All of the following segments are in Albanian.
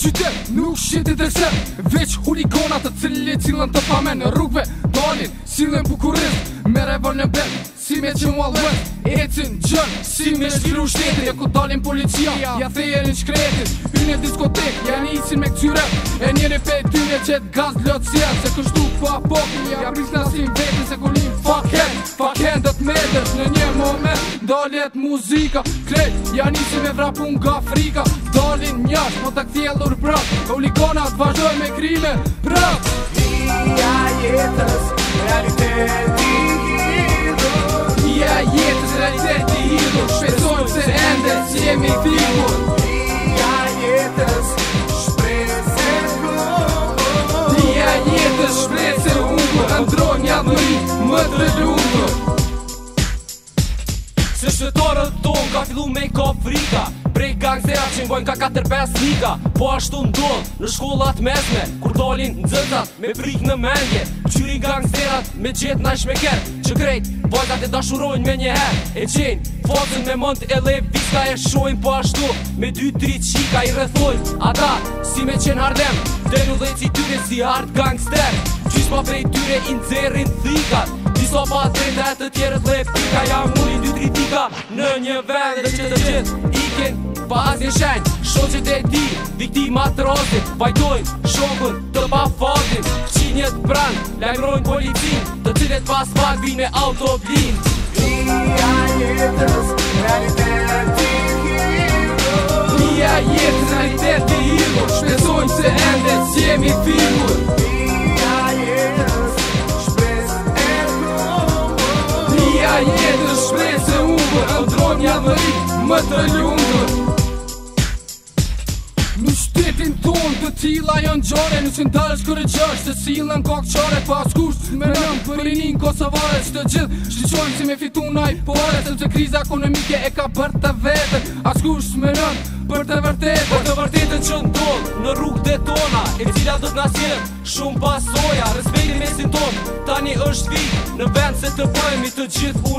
qytet Nuk shqit dhe dresep Veq hurikonat të cilin cilën të famen në rrugve Dalin, cilën bukurin Me revër në bet Si me që mua lëvën Ecin, gjën Si me shkiru shtetit Ja ku dalin policia Ja theje në shkretit In e diskotek Ja isin me këtyre E njëri pej tyre që të gaz lëtë Se kështu po apokin Ja pris nasin vetin Se kullin fuck hand Fuck hand dhe të medet Në një moment dalet muzika Krejt, ja nisi me vrapun ka frika Dalin njash, po të këthjellur prap Kolikonat vazhdoj me krime, prap fillu me ka frika Prej gak zera që ngojnë ka 4-5 nika Po ashtu ndonë në shkollat mesme Kur dolin në dzëtat me prik në mendje Qyri gak zera me gjithë na ishme kërë Që krejt vajta e dashurojnë me një her E qenë fosën me mënd e lep Viska e shojnë po ashtu me 2-3 qika i rëthojnë Ata si me qenë hardem Dhe në si tyre si hard gangster Gjysma prej tyre i nxerrin thikat so pa të drejt dhe të tjerë të lef Ka ja mulli dy kritika në një vend Dhe që të gjithë i kënë pa asin shenjë Sho e di, vikti të rostin Bajtojnë shokën të pa fatin Qinjet brand, lagrojnë policin Të cilet pas pak vinë me autoblin Vija jetës, realitetin hiru Vija jetës, realitetin hiru Shpesojnë se endet që jemi firur Vija jetës, realitetin hiru jetës shpesë e ungër Në dronë një dhëri më të ljungër Në shtetin tonë të tila janë gjare Nësë në dalë shkërë gjërë Se silën kokë qare Pas kusht me nëmë për Kosovare Që të gjithë që qojmë si me fitu në i pare Sëmë që kriza ekonomike e ka bërë të vete As me nëmë për të vërtetë Për të vërtetë që në tonë Në rrugë dhe tona E cila do të nasjenë shumë pasoja Respekti mesin tonë Tani është vi në vend se të bëjmë I të gjithë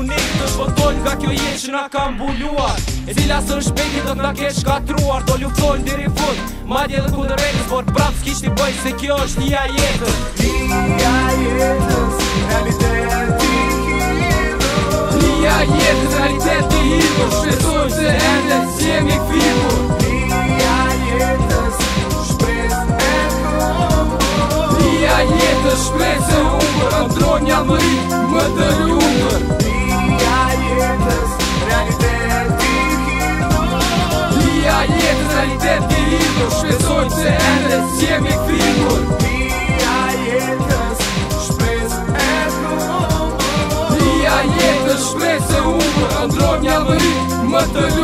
na kam buluar E cila së në shpeti do në kesh katruar Do luftojnë diri fund Ma dje dhe kundër rejtës Por prapë s'ki shti bëj se kjo është një ajetës Një ajetës Realiteti hidur Nja jetës Realiteti hidur Shpesur që ende s'jemi fibur Nja jetës Shpes e kumur Nja jetës më rrit Më të ljumër shpetur të që endë si e mi këtikur Pia jetës shpes e këmë Pia jetës shpes e umë Ndron një vërit më të lë